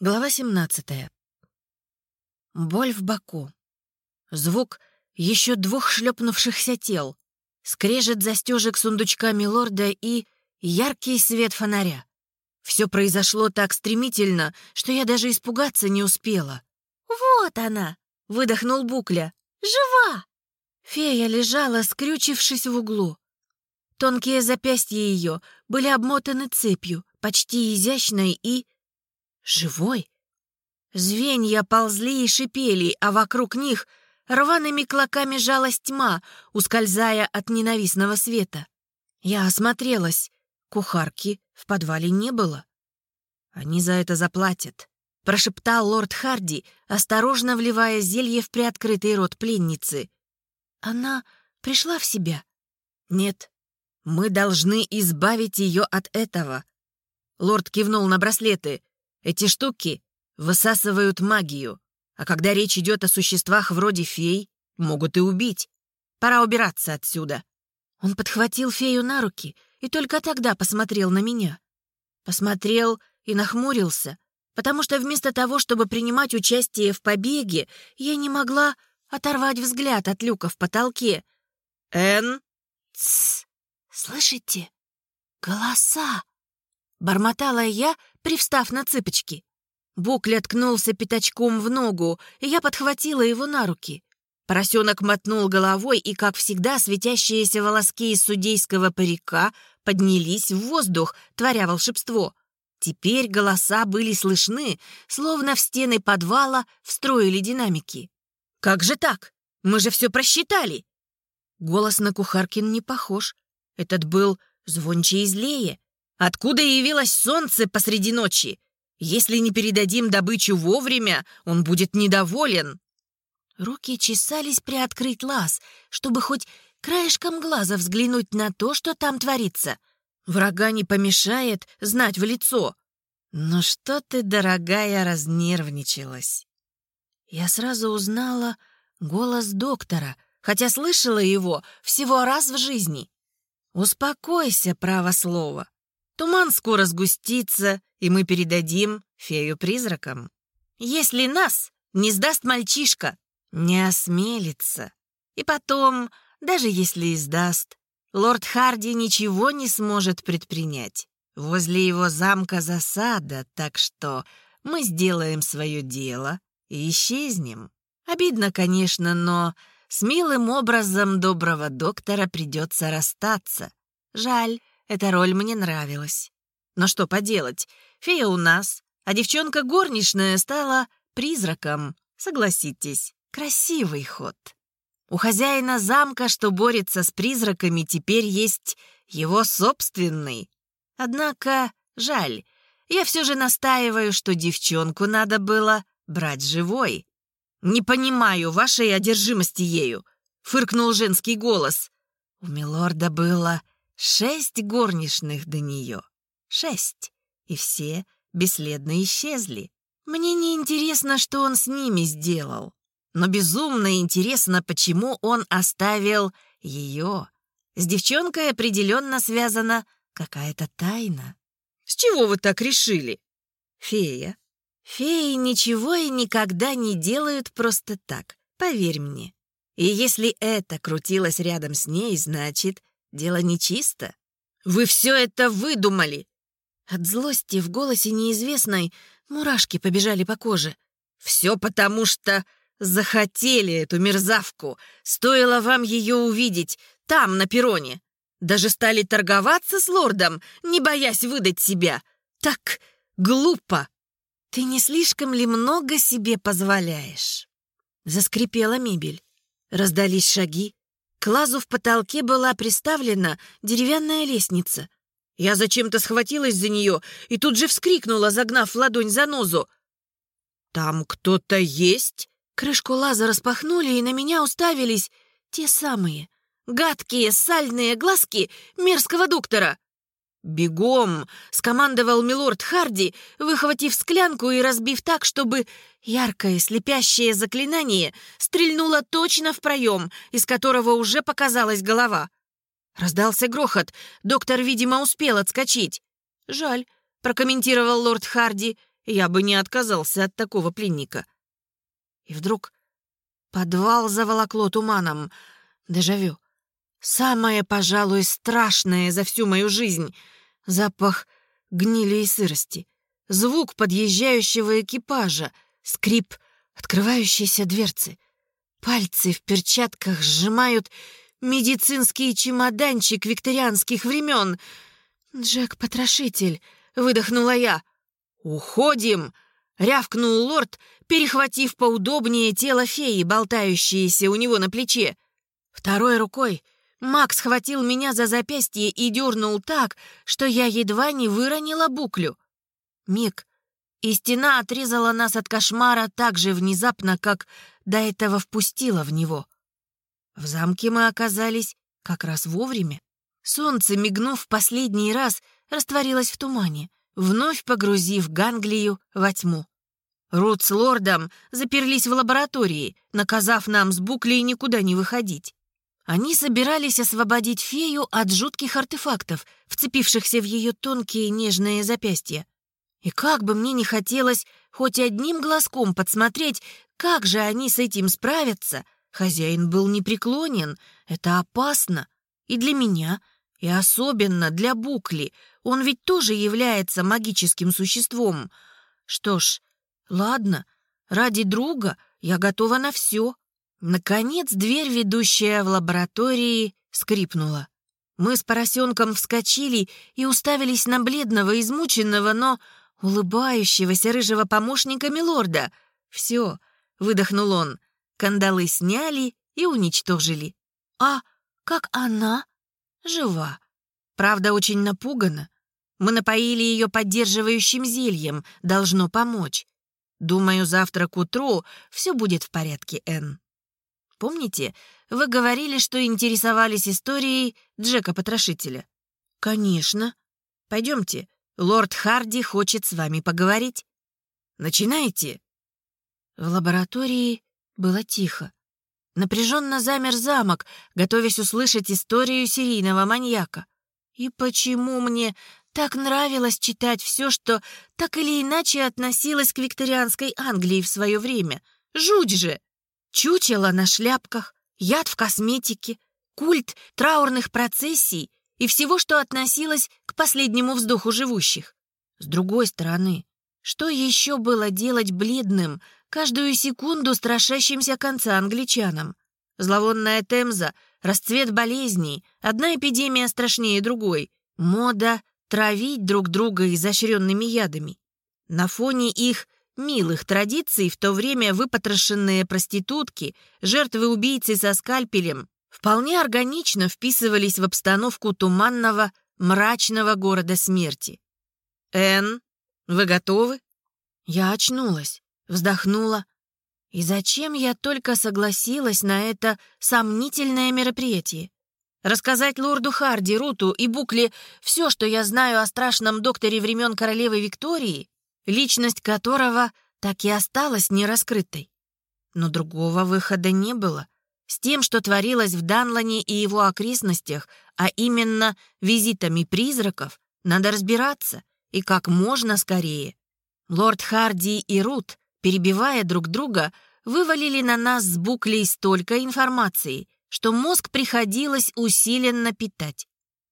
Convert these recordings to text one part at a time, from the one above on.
Глава 17. Боль в боку. Звук еще двух шлепнувшихся тел. Скрежет застежек сундучками лорда и яркий свет фонаря. Все произошло так стремительно, что я даже испугаться не успела. «Вот она!» — выдохнул Букля. «Жива!» Фея лежала, скрючившись в углу. Тонкие запястья ее были обмотаны цепью, почти изящной и Живой? Звенья ползли и шипели, а вокруг них рваными клоками жалась тьма, ускользая от ненавистного света. Я осмотрелась. Кухарки в подвале не было. Они за это заплатят, прошептал лорд Харди, осторожно вливая зелье в приоткрытый рот пленницы. Она пришла в себя? Нет. Мы должны избавить ее от этого. Лорд кивнул на браслеты. Эти штуки высасывают магию, а когда речь идет о существах вроде фей, могут и убить. Пора убираться отсюда». Он подхватил фею на руки и только тогда посмотрел на меня. Посмотрел и нахмурился, потому что вместо того, чтобы принимать участие в побеге, я не могла оторвать взгляд от люка в потолке. «Эн?» «Тссс! Слышите? Голоса!» Бормотала я, привстав на цыпочки. Букля ткнулся пятачком в ногу, и я подхватила его на руки. Поросенок мотнул головой, и, как всегда, светящиеся волоски из судейского парика поднялись в воздух, творя волшебство. Теперь голоса были слышны, словно в стены подвала встроили динамики. «Как же так? Мы же все просчитали!» Голос на Кухаркин не похож. Этот был звонче и злее. Откуда явилось солнце посреди ночи? Если не передадим добычу вовремя, он будет недоволен». Руки чесались приоткрыть лаз, чтобы хоть краешком глаза взглянуть на то, что там творится. Врага не помешает знать в лицо. «Ну что ты, дорогая, разнервничалась?» Я сразу узнала голос доктора, хотя слышала его всего раз в жизни. «Успокойся, право слово. Туман скоро сгустится, и мы передадим фею призракам. Если нас не сдаст мальчишка, не осмелится. И потом, даже если и сдаст, лорд Харди ничего не сможет предпринять. Возле его замка засада, так что мы сделаем свое дело и исчезнем. Обидно, конечно, но с милым образом доброго доктора придется расстаться. Жаль, эта роль мне нравилась. Но что поделать, фея у нас, а девчонка горничная стала призраком. Согласитесь, красивый ход. У хозяина замка, что борется с призраками, теперь есть его собственный. Однако, жаль, я все же настаиваю, что девчонку надо было брать живой. «Не понимаю вашей одержимости ею», — фыркнул женский голос. У милорда было Шесть горничных до нее. Шесть. И все бесследно исчезли. Мне не интересно, что он с ними сделал. Но безумно интересно, почему он оставил ее. С девчонкой определенно связана какая-то тайна. С чего вы так решили? Фея. Феи ничего и никогда не делают просто так, поверь мне. И если это крутилось рядом с ней, значит, Дело нечисто. Вы все это выдумали!» От злости в голосе неизвестной мурашки побежали по коже. «Все потому, что захотели эту мерзавку. Стоило вам ее увидеть там, на перроне. Даже стали торговаться с лордом, не боясь выдать себя. Так глупо. Ты не слишком ли много себе позволяешь?» Заскрипела мебель. Раздались шаги. К лазу в потолке была приставлена деревянная лестница. Я зачем-то схватилась за нее и тут же вскрикнула, загнав ладонь занозу. «Там кто-то есть?» Крышку лаза распахнули, и на меня уставились те самые гадкие сальные глазки мерзкого доктора. «Бегом!» — скомандовал милорд Харди, выхватив склянку и разбив так, чтобы яркое слепящее заклинание стрельнуло точно в проем, из которого уже показалась голова. Раздался грохот. Доктор, видимо, успел отскочить. «Жаль», — прокомментировал лорд Харди. я бы не отказался от такого пленника. И вдруг подвал заволокло туманом. Дежавю. Самое, пожалуй, страшное за всю мою жизнь. Запах гнили и сырости. Звук подъезжающего экипажа. Скрип открывающейся дверцы. Пальцы в перчатках сжимают медицинский чемоданчик викторианских времен. «Джек-потрошитель», — выдохнула я. «Уходим!» — рявкнул лорд, перехватив поудобнее тело феи, болтающееся у него на плече. Второй рукой Макс схватил меня за запястье и дернул так, что я едва не выронила буклю. Миг, и стена отрезала нас от кошмара так же внезапно, как до этого впустила в него. В замке мы оказались как раз вовремя. Солнце, мигнув в последний раз, растворилось в тумане, вновь погрузив Ганглию во тьму. Рут с лордом заперлись в лаборатории, наказав нам с Буклей никуда не выходить. Они собирались освободить фею от жутких артефактов, вцепившихся в ее тонкие нежные запястья. И как бы мне не хотелось хоть одним глазком подсмотреть, как же они с этим справятся, хозяин был непреклонен, это опасно. И для меня, и особенно для Букли, он ведь тоже является магическим существом. Что ж, ладно, ради друга я готова на все. Наконец дверь, ведущая в лаборатории, скрипнула. Мы с поросенком вскочили и уставились на бледного, измученного, но улыбающегося рыжего помощника милорда. «Все», — выдохнул он, — «кандалы сняли и уничтожили». «А как она?» «Жива. Правда, очень напугана. Мы напоили ее поддерживающим зельем, должно помочь. Думаю, завтра к утру все будет в порядке, Энн». Помните, вы говорили, что интересовались историей Джека-потрошителя? Конечно. Пойдемте, Лорд Харди хочет с вами поговорить. Начинайте. В лаборатории было тихо. Напряженно замер замок, готовясь услышать историю серийного маньяка. И почему мне так нравилось читать все, что так или иначе относилось к викторианской Англии в свое время? Жуть же! Чучело на шляпках, яд в косметике, культ траурных процессий и всего, что относилось к последнему вздоху живущих. С другой стороны, что еще было делать бледным, каждую секунду страшащимся конца англичанам? Зловонная темза, расцвет болезней, одна эпидемия страшнее другой, мода травить друг друга изощренными ядами. На фоне их милых традиций в то время выпотрошенные проститутки, жертвы убийцы со скальпелем вполне органично вписывались в обстановку туманного, мрачного города смерти. «Энн, вы готовы?» Я очнулась, вздохнула. И зачем я только согласилась на это сомнительное мероприятие? Рассказать лорду Харди, Руту и Букли все, что я знаю о страшном докторе времен королевы Виктории, личность которого так и осталась нераскрытой. Но другого выхода не было — с тем, что творилось в Данлане и его окрестностях, а именно визитами призраков, надо разбираться, и как можно скорее. Лорд Харди и Рут, перебивая друг друга, вывалили на нас с буклей столько информации, что мозг приходилось усиленно питать.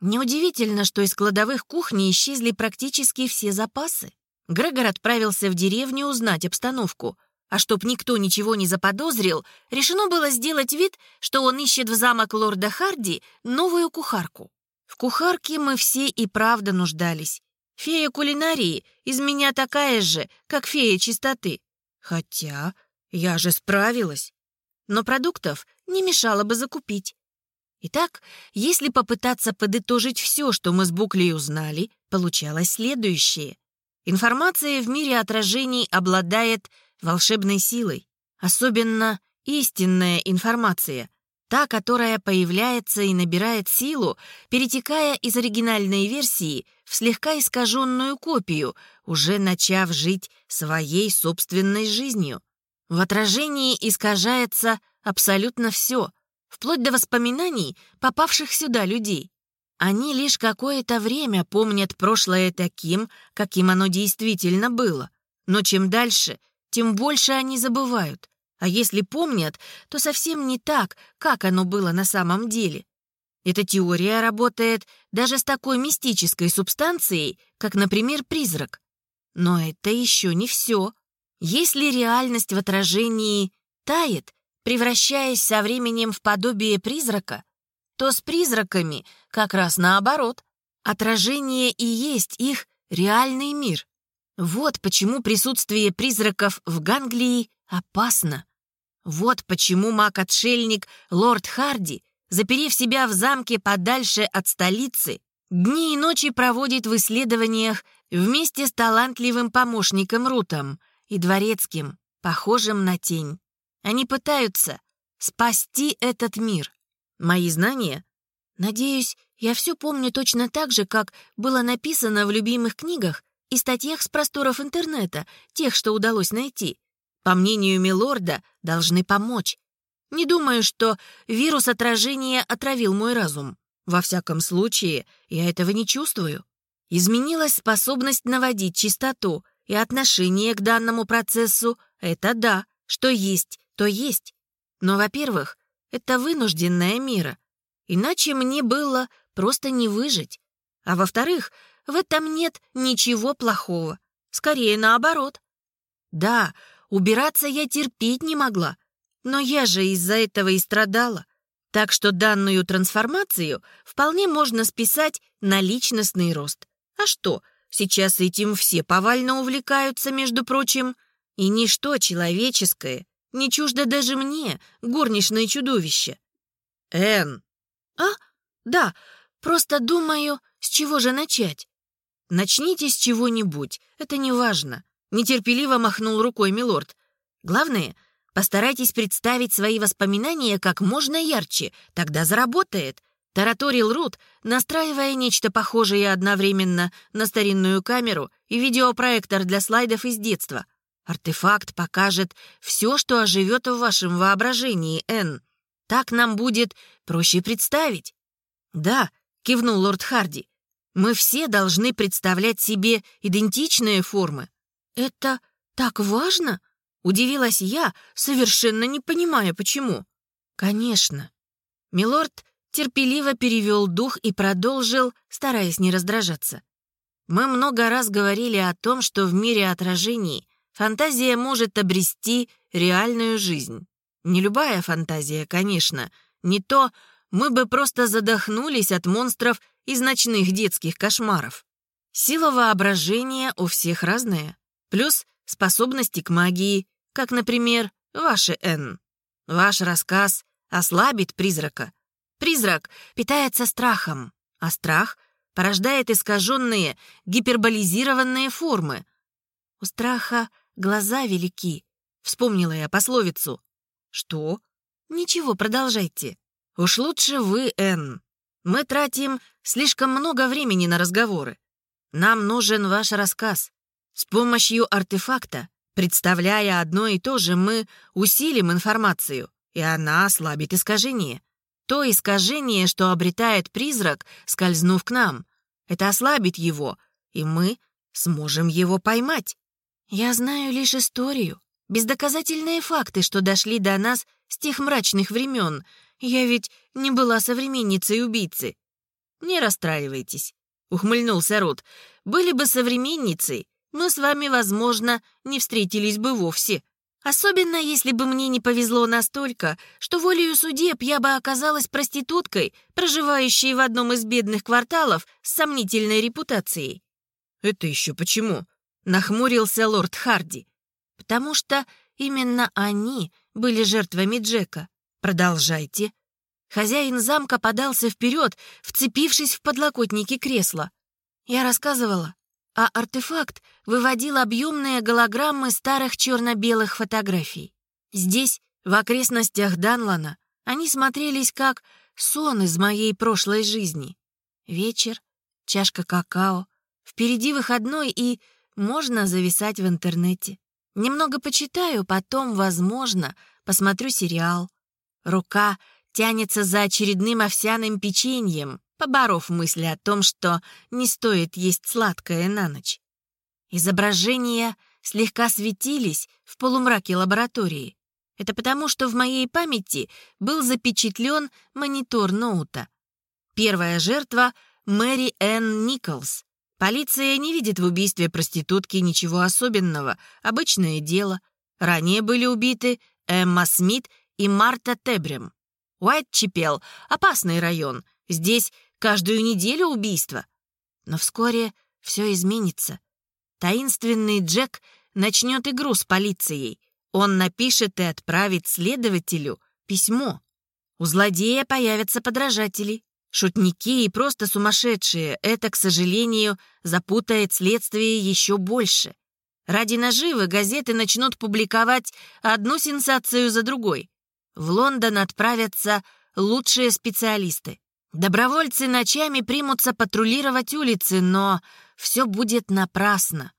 Неудивительно, что из кладовых кухни исчезли практически все запасы. Грегор отправился в деревню узнать обстановку — а чтоб никто ничего не заподозрил, решено было сделать вид, что он ищет в замок лорда Харди новую кухарку. В кухарке мы все и правда нуждались. Фея кулинарии из меня такая же, как фея чистоты. Хотя я же справилась. Но продуктов не мешало бы закупить. Итак, если попытаться подытожить все, что мы с Буклей узнали, получалось следующее. Информация в мире отражений обладает волшебной силой, особенно истинная информация, та, которая появляется и набирает силу, перетекая из оригинальной версии в слегка искаженную копию, уже начав жить своей собственной жизнью. В отражении искажается абсолютно все, вплоть до воспоминаний попавших сюда людей. Они лишь какое-то время помнят прошлое таким, каким оно действительно было — Но чем дальше, тем больше они забывают. А если помнят, то совсем не так, как оно было на самом деле. Эта теория работает даже с такой мистической субстанцией, как, например, призрак. Но это еще не все. Если реальность в отражении тает, превращаясь со временем в подобие призрака, то с призраками как раз наоборот. Отражение и есть их реальный мир. Вот почему присутствие призраков в Ганглии опасно. Вот почему маг-отшельник лорд Харди, заперев себя в замке подальше от столицы, дни и ночи проводит в исследованиях вместе с талантливым помощником Рутом и дворецким, похожим на тень. Они пытаются спасти этот мир. Мои знания? Надеюсь, я все помню точно так же, как было написано в любимых книгах и статьях с просторов интернета, тех, что удалось найти. По мнению Милорда, должны помочь. Не думаю, что вирус отражения отравил мой разум. Во всяком случае, я этого не чувствую. Изменилась способность наводить чистоту, и отношение к данному процессу — это да, что есть, то есть. Но, во-первых, это вынужденная мера. Иначе мне было просто не выжить. А во-вторых, в этом нет ничего плохого. Скорее наоборот. Да, убираться я терпеть не могла. Но я же из-за этого и страдала. Так что данную трансформацию вполне можно списать на личностный рост. А что, сейчас этим все повально увлекаются, между прочим. И ничто человеческое не чуждо даже мне, горничное чудовище. Эн. А? Да, просто думаю, с чего же начать? Начните с чего-нибудь, это не важно. Нетерпеливо махнул рукой милорд. Главное, постарайтесь представить свои воспоминания как можно ярче, тогда заработает. Тараторил Рут, настраивая нечто похожее одновременно на старинную камеру и видеопроектор для слайдов из детства. Артефакт покажет все, что оживет в вашем воображении, Энн. Так нам будет проще представить. Да, кивнул лорд Харди. Мы все должны представлять себе идентичные формы. Это так важно? Удивилась я, совершенно не понимая, почему. Конечно. Милорд терпеливо перевел дух и продолжил, стараясь не раздражаться. Мы много раз говорили о том, что в мире отражений фантазия может обрести реальную жизнь. Не любая фантазия, конечно. Не то мы бы просто задохнулись от монстров из ночных детских кошмаров. Сила воображения у всех разная. Плюс способности к магии, как, например, ваши Н. Ваш рассказ ослабит призрака. Призрак питается страхом, а страх порождает искаженные, гиперболизированные формы. У страха глаза велики. Вспомнила я пословицу. Что? Ничего, продолжайте. Уж лучше вы, Энн. Мы тратим слишком много времени на разговоры. Нам нужен ваш рассказ. С помощью артефакта, представляя одно и то же, мы усилим информацию, и она ослабит искажение. То искажение, что обретает призрак, скользнув к нам. Это ослабит его, и мы сможем его поймать. Я знаю лишь историю, бездоказательные факты, что дошли до нас с тех мрачных времен. Я ведь не была современницей убийцы. Не расстраивайтесь, ухмыльнулся Рот. Были бы современницей, мы с вами, возможно, не встретились бы вовсе. Особенно, если бы мне не повезло настолько, что волею судеб я бы оказалась проституткой, проживающей в одном из бедных кварталов с сомнительной репутацией. Это еще почему? Нахмурился лорд Харди. Потому что именно они были жертвами Джека. Продолжайте. Хозяин замка подался вперед, вцепившись в подлокотники кресла. Я рассказывала, а артефакт выводил объемные голограммы старых черно-белых фотографий. Здесь, в окрестностях Данлана, они смотрелись как сон из моей прошлой жизни. Вечер, чашка какао, впереди выходной и можно зависать в интернете. Немного почитаю, потом, возможно, посмотрю сериал. Рука тянется за очередным овсяным печеньем, поборов мысли о том, что не стоит есть сладкое на ночь. Изображения слегка светились в полумраке лаборатории. Это потому, что в моей памяти был запечатлен монитор ноута. Первая жертва — Мэри Энн Николс. Полиция не видит в убийстве проститутки ничего особенного, обычное дело. Ранее были убиты Эмма Смит и Марта Тебрем. Уайт-Чипел — опасный район. Здесь каждую неделю убийства. Но вскоре все изменится. Таинственный Джек начнет игру с полицией. Он напишет и отправит следователю письмо. У злодея появятся подражатели. Шутники и просто сумасшедшие. Это, к сожалению, запутает следствие еще больше. Ради наживы газеты начнут публиковать одну сенсацию за другой. В Лондон отправятся лучшие специалисты. Добровольцы ночами примутся патрулировать улицы, но все будет напрасно.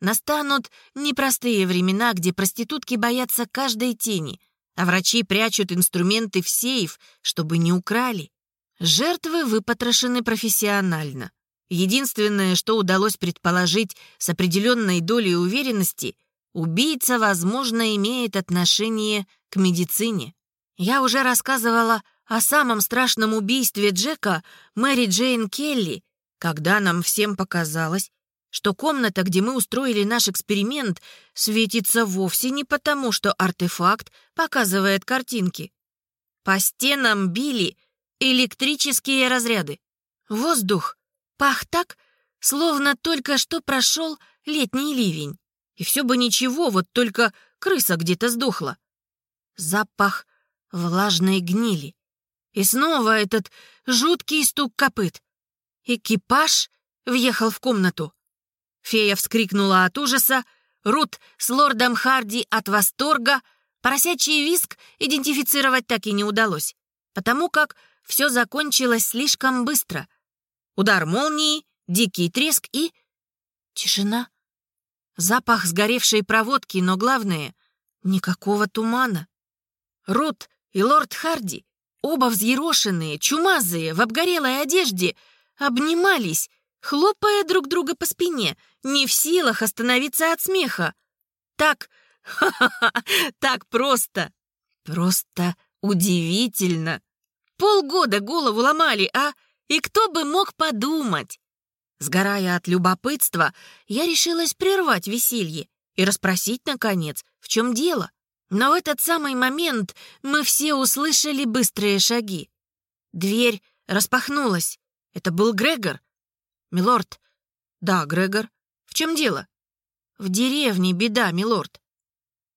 Настанут непростые времена, где проститутки боятся каждой тени, а врачи прячут инструменты в сейф, чтобы не украли. Жертвы выпотрошены профессионально. Единственное, что удалось предположить с определенной долей уверенности, убийца, возможно, имеет отношение к медицине. Я уже рассказывала о самом страшном убийстве Джека Мэри Джейн Келли, когда нам всем показалось, что комната, где мы устроили наш эксперимент, светится вовсе не потому, что артефакт показывает картинки. По стенам били электрические разряды. Воздух пах так, словно только что прошел летний ливень. И все бы ничего, вот только крыса где-то сдохла. Запах влажной гнили. И снова этот жуткий стук копыт. Экипаж въехал в комнату. Фея вскрикнула от ужаса, Рут с лордом Харди от восторга. Поросячий виск идентифицировать так и не удалось, потому как все закончилось слишком быстро. Удар молнии, дикий треск и... Тишина. Запах сгоревшей проводки, но главное — никакого тумана. Рут и лорд Харди, оба взъерошенные, чумазые, в обгорелой одежде, обнимались, хлопая друг друга по спине, не в силах остановиться от смеха. Так, ха-ха-ха, так просто, просто удивительно. Полгода голову ломали, а? И кто бы мог подумать? Сгорая от любопытства, я решилась прервать веселье и расспросить, наконец, в чем дело. Но в этот самый момент мы все услышали быстрые шаги. Дверь распахнулась. Это был Грегор. «Милорд». «Да, Грегор. В чем дело?» «В деревне беда, милорд.